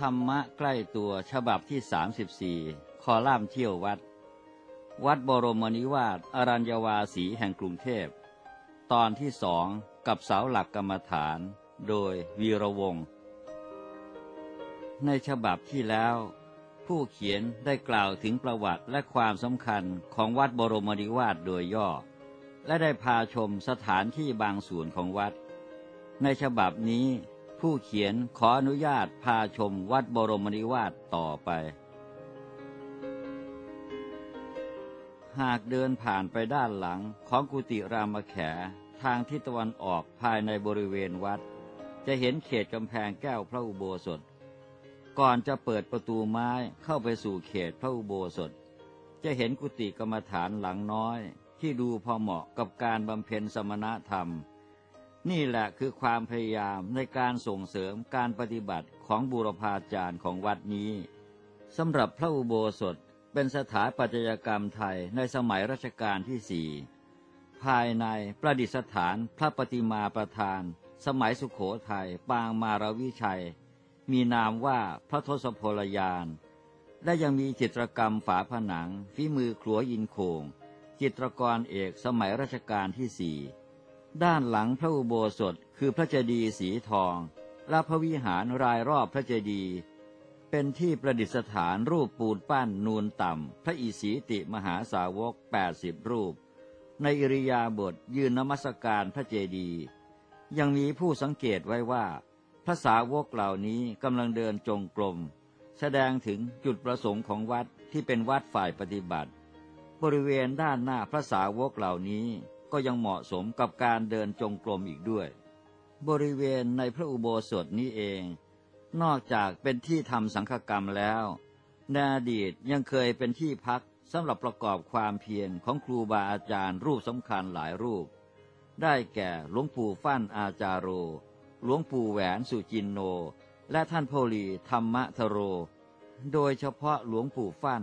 ธรรมะใกล้ตัวฉบับที่ 34 คอล่ามเที่ยววัด วัดบรมนิวาสอรัญญวาสีแห่งกรุงเทพ ตอนที่สองกับเสาหลักกรรมฐาน โดยวีระวงศ์ในฉบับที่แล้ว ผู้เขียนได้กล่าวถึงประวัติและความสำคัญของวัดบรมนิวาสโดยย่อ และได้พาชมสถานที่บางส่วนของวัด ในฉบับนี้ ผู้เขียนขออนุญาตพาชมวัดบรมนิวาสต่อไป หากเดินผ่านไปด้านหลังของกุฏิรามแข ทางทิศตะวันออกภายในบริเวณวัด จะเห็นเขตกำแพงแก้วพระอุโบสถ ก่อนจะเปิดประตูไม้เข้าไปสู่เขตพระอุโบสถ จะเห็นกุฏิกรรมฐานหลังน้อย ที่ดูพอเหมาะกับการบำเพ็ญสมณธรรม นี่แหละคือความพยายามในการส่งเสริมการปฏิบัติของบูรพาจารย์ของวัดนี้สำหรับพระอุโบสถเป็นสถาปัตยกรรมไทยในสมัยรัชกาลที่สี่ภายในประดิษฐานพระปฏิมาประธาน สมัยสุขโขทัยปางมารวิชัย มีนามว่าพระทศพลยาน และยังมีจิตรกรรมฝาผนังฝีมือครัวอินโคง จิตรกรเอกสมัยรัชกาลที่สี่ ด้านหลังพระอุโบสถคือพระเจดีย์สีทอง และพระวิหารรายรอบพระเจดีย์เป็นที่ประดิษฐานรูปปูนปั้นนูนต่ำ พระอิศีติมหาสาวก 80 รูป ในอิริยาบถยืนนมัสการพระเจดีย์ยังมีผู้สังเกตไว้ว่า พระสาวกเหล่านี้กำลังเดินจงกรมแสดงถึงจุดประสงค์ของวัดที่เป็นวัดฝ่ายปฏิบัติ บริเวณด้านหน้าพระสาวกเหล่านี้ ก็ยังเหมาะสมกับการเดินจงกรมอีกด้วย บริเวณในพระอุโบสถนี้เอง นอกจากเป็นที่ทำสังฆกรรมแล้วในอดีตยังเคยเป็นที่พักสำหรับประกอบความเพียรของครูบาอาจารย์รูปสำคัญหลายรูป ได้แก่หลวงปู่ฟั่นอาจารโร หลวงปู่แหวนสุจินโน และท่านโพลีธรรมะทโร โดยเฉพาะหลวงปู่ฟั่น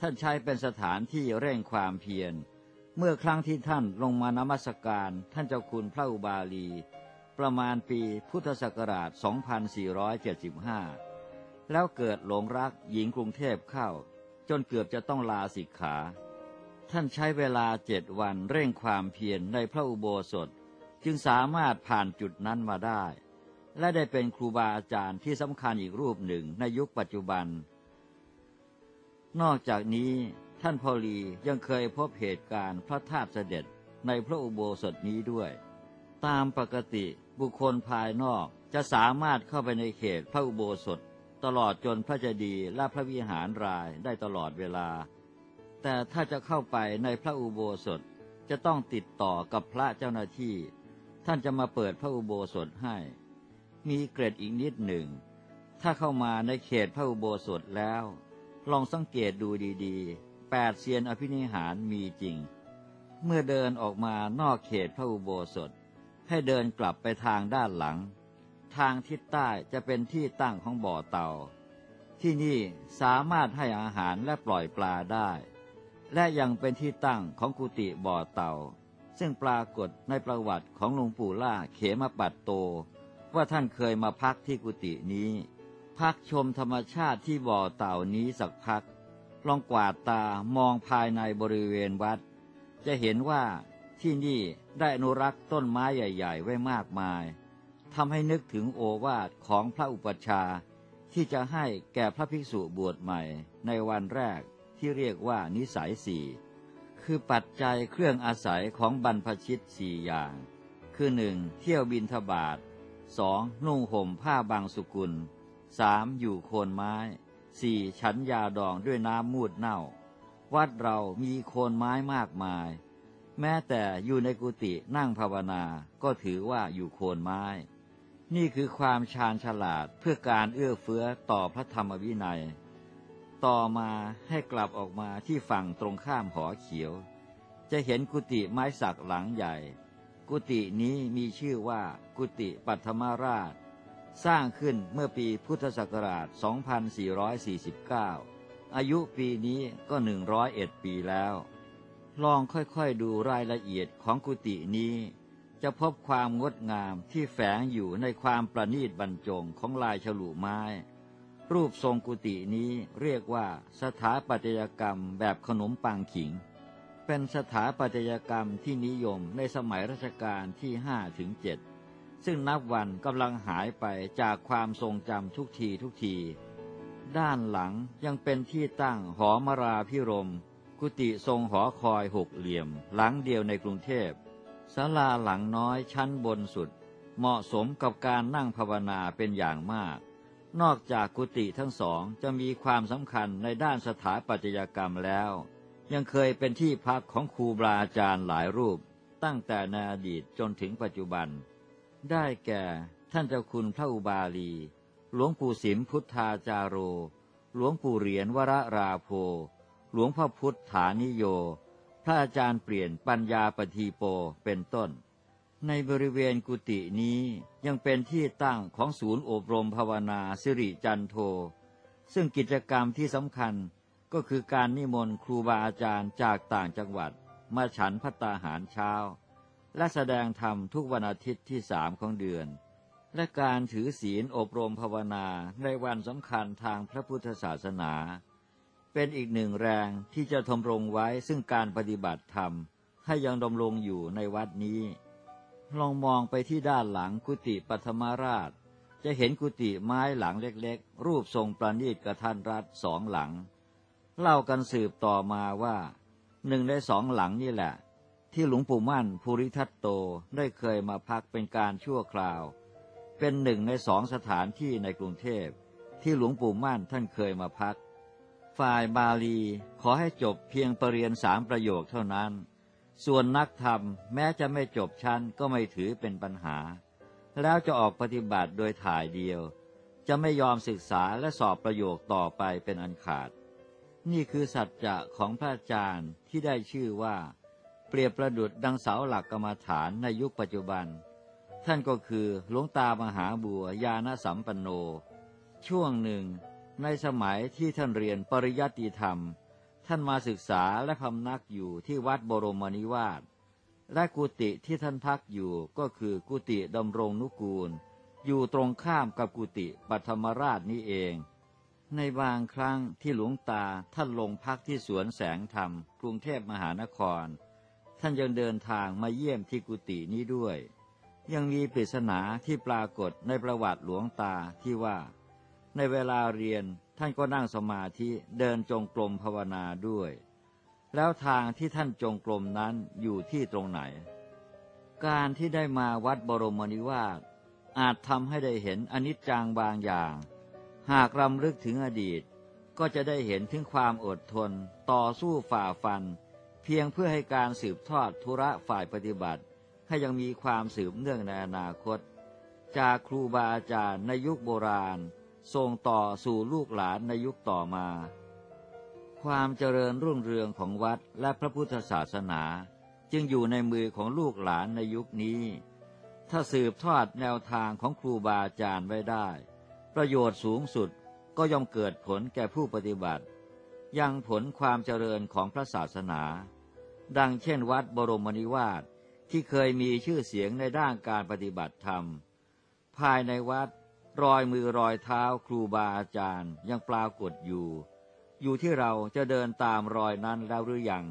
ท่านใช้เป็นสถานที่เร่งความเพียร เมื่อครั้งที่ท่านลงมานมัสการท่านเจ้าคุณพระอุบาลี ประมาณปีพุทธศักราช 2475 แล้วเกิดหลงรักหญิงกรุงเทพเข้า จนเกือบจะต้องลาสิกขา ท่านใช้เวลาเจ็ดวันเร่งความเพียรในพระอุโบสถ จึงสามารถผ่านจุดนั้นมาได้ และได้เป็นครูบาอาจารย์ที่สำคัญอีกรูปหนึ่งในยุคปัจจุบัน นอกจากนี้ ท่านพอลียังเคยพบเหตุการณ์พระธาตุเสด็จในพระอุโบสถนี้ด้วย ตามปกติบุคคลภายนอกจะสามารถเข้าไปในเขตพระอุโบสถ ตลอดจนพระเจดีย์และพระวิหารรายได้ตลอดเวลา แต่ถ้าจะเข้าไปในพระอุโบสถจะต้องติดต่อกับพระเจ้าหน้าที่ ท่านจะมาเปิดพระอุโบสถให้ มีเกร็ดอีกนิดหนึ่ง ถ้าเข้ามาในเขตพระอุโบสถแล้ว ลองสังเกตดูดีๆ แปดเซียนอภินิหารมีจริง เมื่อเดินออกมานอกเขตพระอุโบสถ ให้เดินกลับไปทางด้านหลัง ทางทิศใต้จะเป็นที่ตั้งของบ่อเตา ที่นี่สามารถให้อาหารและปล่อยปลาได้ และยังเป็นที่ตั้งของกุฏิบ่อเตา ซึ่งปรากฏในประวัติของหลวงปู่ล่าเขมปัตโต ว่าท่านเคยมาพักที่กุฏินี้ พักชมธรรมชาติที่บ่อเต่านี้สักพัก ลองกวาดตามองภายในบริเวณวัด จะเห็นว่าที่นี่ได้อนุรักษ์ต้นไม้ใหญ่ ๆ ไว้มากมายทำให้นึกถึงโอวาทของพระอุปัชฌาย์ที่จะให้แก่พระภิกษุบวชใหม่ในวันแรกที่เรียกว่านิสัยสี่คือปัจจัยเครื่องอาศัยของบรรพชิตสี่อย่าง คือหนึ่งเที่ยวบินทบาทสองนุ่งห่มผ้าบางสุกุลสามอยู่โคนไม้ สี่ฉันยาดองด้วยน้ำมูดเน่า วัดเรามีโคนไม้มากมาย แม้แต่อยู่ในกุฏินั่งภาวนาก็ถือว่าอยู่โคนไม้ นี่คือความชาญฉลาดเพื่อการเอื้อเฟื้อต่อพระธรรมวินัย ต่อมาให้กลับออกมาที่ฝั่งตรงข้ามหอเขียว จะเห็นกุฏิไม้สักหลังใหญ่ กุฏินี้มีชื่อว่ากุฏิปัทมราช สร้างขึ้นเมื่อปีพุทธศักราช 2449 อายุปีนี้ก็ 101 ปีแล้ว ลองค่อยๆดูรายละเอียดของกุฏินี้ จะพบความงดงามที่แฝงอยู่ในความประณีตบรรจงของลายฉลุไม้ รูปทรงกุฏินี้เรียกว่าสถาปัตยกรรมแบบขนมปังขิง เป็นสถาปัตยกรรมที่นิยมในสมัยรัชกาลที่ห้าถึงเจ็ด ซึ่งนับวันกำลังหายไปจากความทรงจำทุกทีทุกที ด้านหลังยังเป็นที่ตั้งหอมราพิรม กุฏิทรงหอคอยหกเหลี่ยม หลังเดียวในกรุงเทพศาลาหลังน้อยชั้นบนสุด เหมาะสมกับการนั่งภาวนาเป็นอย่างมาก นอกจากกุฏิทั้งสองจะมีความสำคัญในด้านสถาปัตยกรรมแล้ว ยังเคยเป็นที่พักของครูบาอาจารย์หลายรูป ตั้งแต่ในอดีตจนถึงปัจจุบัน ได้แก่ท่านเจ้าคุณพระอุบาลี หลวงปู่สิมพุทธาจาโร หลวงปู่เหรียญวรราโพ หลวงพ่อพุทธานิโย พระอาจารย์เปลี่ยนปัญญาปทีโปเป็นต้น ในบริเวณกุฏินี้ยังเป็นที่ตั้งของศูนย์อบรมภาวนาสิริจันโท ซึ่งกิจกรรมที่สำคัญก็คือการนิมนต์ครูบาอาจารย์จากต่างจังหวัด มาฉันพัตตาหารเช้า และแสดงธรรมทุกวันอาทิตย์ที่สามของเดือน และการถือศีลอบรมภาวนาในวันสำคัญทางพระพุทธศาสนา เป็นอีกหนึ่งแรงที่จะทมรงไว้ซึ่งการปฏิบัติธรรมให้ยังดำรงอยู่ในวัดนี้ ลองมองไปที่ด้านหลังกุฏิปฐมราช จะเห็นกุฏิไม้หลังเล็กๆ รูปทรงประณีตกระทันรัดสองหลัง เล่ากันสืบต่อมาว่าหนึ่งในสองหลังนี่แหละ ที่หลวงปู่มั่นภูริทัตโตได้เคยมาพักเป็นการชั่วคราว เป็นหนึ่งในสองสถานที่ในกรุงเทพที่หลวงปู่มั่นท่านเคยมาพัก ฝ่ายบาลีขอให้จบเพียงประเรียนสามประโยคเท่านั้น ส่วนนักธรรมแม้จะไม่จบชั้นก็ไม่ถือเป็นปัญหา แล้วจะออกปฏิบัติโดยถ่ายเดียว จะไม่ยอมศึกษาและสอบประโยคต่อไปเป็นอันขาด นี่คือสัจจะของพระอาจารย์ที่ได้ชื่อว่า เปรียบประดุดดังเสาหลักกรรมฐานในยุคปัจจุบัน ท่านก็คือหลวงตามหาบัวยาณสัมปันโน ช่วงหนึ่ง ในสมัยที่ท่านเรียนปริยัติธรรม ท่านมาศึกษาและพำนักอยู่ที่วัดบรมนิวาสและกุฏิที่ท่านพักอยู่ก็คือกุฏิดำรงนุกูล อยู่ตรงข้ามกับกุฏิปัทมราชนี้เอง ในบางครั้งที่หลวงตาท่านลงพักที่สวนแสงธรรม กรุงเทพมหานคร ท่านยังเดินทางมาเยี่ยมที่กุฏินี้ด้วย ยังมีปริศนาที่ปรากฏในประวัติหลวงตาที่ว่า ในเวลาเรียนท่านก็นั่งสมาธิเดินจงกรมภาวนาด้วย แล้วทางที่ท่านจงกรมนั้นอยู่ที่ตรงไหน การที่ได้มาวัดบรมนิวาสอาจทำให้ได้เห็นอนิจจังบางอย่าง หากรำลึกถึงอดีต ก็จะได้เห็นถึงความอดทน ต่อสู้ฝ่าฟัน เพียงเพื่อให้การสืบทอดธุระฝ่ายปฏิบัติ ให้ยังมีความสืบเนื่องในอนาคต จากครูบาอาจารย์ในยุคโบราณส่งต่อสู่ลูกหลานในยุคต่อมา ความเจริญรุ่งเรืองของวัดและพระพุทธศาสนา จึงอยู่ในมือของลูกหลานในยุคนี้ ถ้าสืบทอดแนวทางของครูบาอาจารย์ไว้ได้ ประโยชน์สูงสุดก็ย่อมเกิดผลแก่ผู้ปฏิบัติ ยังผลความเจริญของพระศาสนา ดังเช่นวัดบรมนิวาสที่เคยมีชื่อเสียงในด้านการปฏิบัติธรรม ภายในวัดรอยมือรอยเท้าครูบาอาจารย์ยังปรากฏอยู่ อยู่ที่เราจะเดินตามรอยนั้นแล้วหรือยัง